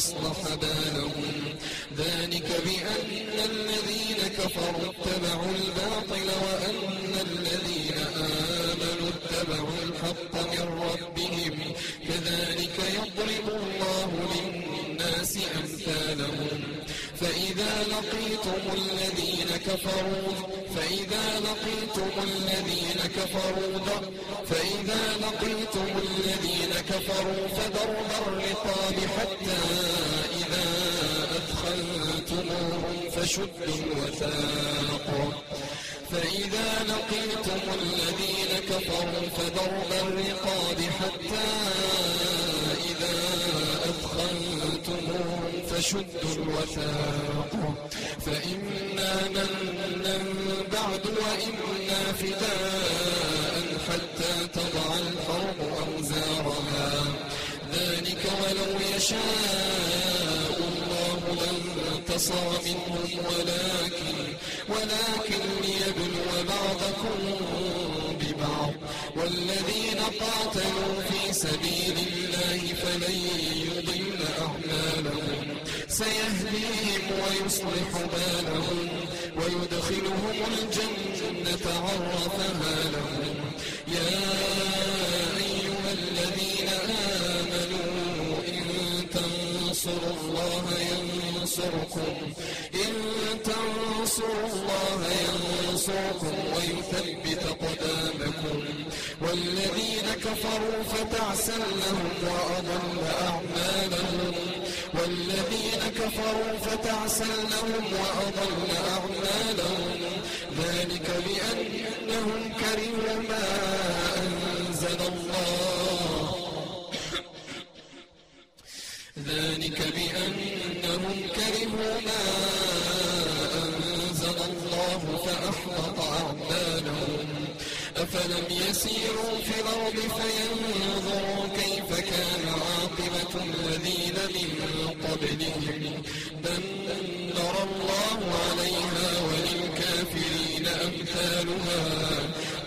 وأصلح بالهم. ذلك بأن الذين كفروا اتبعوا الباطل وأن الذين آمنوا اتبعوا الحق من ربهم. كذلك يضرب الله للناس أمثالهم. فإذا لقيتم الذين كفروا فإذا لقيتم الذين كفروا فإذا لقيتم الذين كفروا فضرب الرقاب حتى إذا أدخلتموهم فشدوا الوثاق فإذا لقيتم الذين كفروا فضرب الرقاب حتى إذا أدخلتموهم فشدوا الوثاق فإما منا بعد وإما فداء حتى تضع الحرب أوزارها. ذلك ولو يشاء الله لانتصر منهم ولكن ولكن ليبلو بعضكم ببعض. والذين قاتلوا في سبيل الله فلن يضل أعمالهم. سيهديهم ويصلح بالهم ويدخلهم الجنة عرفها لهم. يا أيها الذين آمنوا إن تنصروا الله ينصركم إن تنصروا الله ينصركم ويثبت قدامكم والذين كفروا فتعسا لهم وأضل أعمالهم. والذين كفروا فتعسا لهم وأضل أعمالهم. ذلك بأنهم كرهوا ما أنزل الله. ذلك بأنهم كرهوا ما أنزل الله فأحبط أفلم يسيروا في الأرض فينظروا كيف كان عاقبة الذين من قبلهم دمر الله عليها وللكافرين أمثالها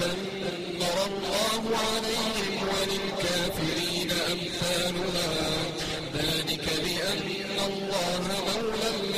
دمر الله عليهم وللكافرين أمثالها ذلك بأن الله مولى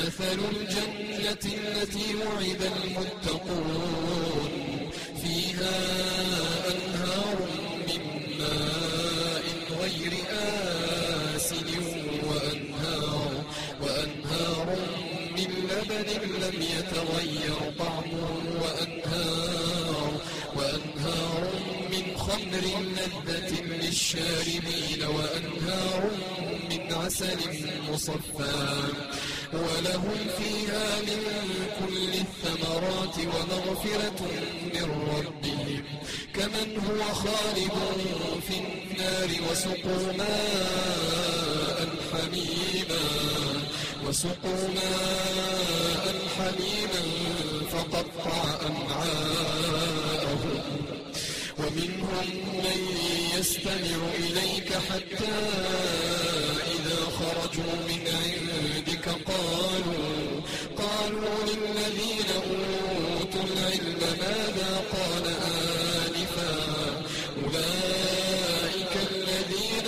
مثل الجنة التي وعد المتقون فيها أنهار من ماء غير آسن وأنهار وأنهار من لبن لم يتغير طعمه وأنهار وأنهار من خمر لذة للشاربين وأنهار من عسل مصفى ولهم فيها من كل الثمرات ومغفرة من ربهم. كمن هو خالد في النار وسقوا ماء حميما وسقوا ماء حميما فقطع أمعاءهم. ومنهم من يستمع إليك حتى إذا خرجوا من عندك قالوا قالوا للذين أوتوا العلم ماذا قال آنفا أولئك الذين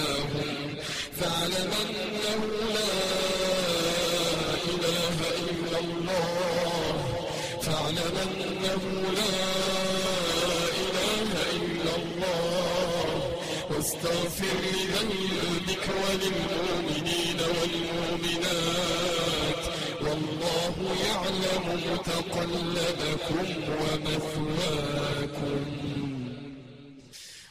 ذكراهم فاعلم أنه لا إله إلا الله. فاعلم أنه لا إله إلا الله. واستغفر لذنبك وللمؤمنين والمؤمنات. والله يعلم متقلبكم ومثواكم.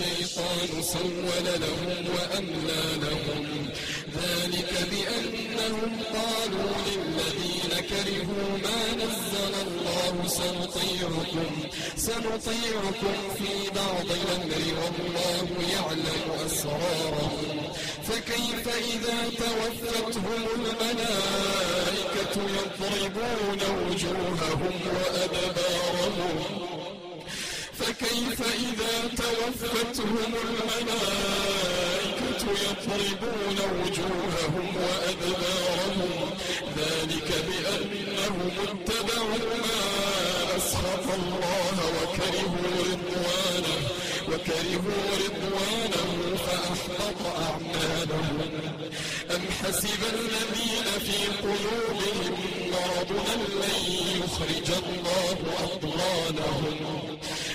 الشيطان سول لهم وأملى لهم. ذلك بأنهم قالوا للذين كرهوا ما نزل الله سنطيعكم سنطيعكم في بعض الأمر والله يعلم أسرارهم. فكيف إذا توفتهم الملائكة يضربون وجوههم وأدبارهم؟ فكيف إذا توفتهم الملائكة يضربون وجوههم وأدبارهم؟ ذلك بأنهم اتبعوا ما أسخط الله وكرهوا رضوانه وكرهوا رضوانه فأحبط أعمالهم. أم حسب الذين في قلوبهم مرض أن لن يخرج الله أضغانهم؟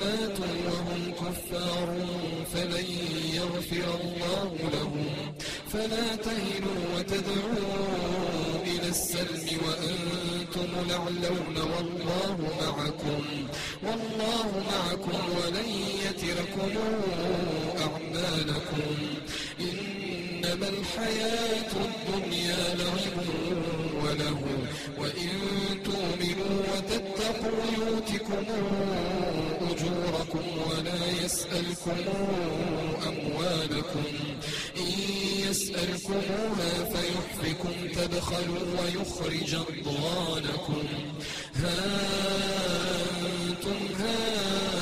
ماتوا وهم كفار فلن يغفر الله لهم فلا تهنوا وتدعوا إلى السلم وأنتم لعلون والله معكم والله معكم ولن يتركم أعمالكم. إنما الحياة الدنيا لعب وله وإن تؤمنوا وتتقوا يؤتكم أجوركم ولا يسألكم أموالكم. إن يسألكموها فيحفكم تبخلوا ويخرج أضغانكم. ها أنتم هؤلاء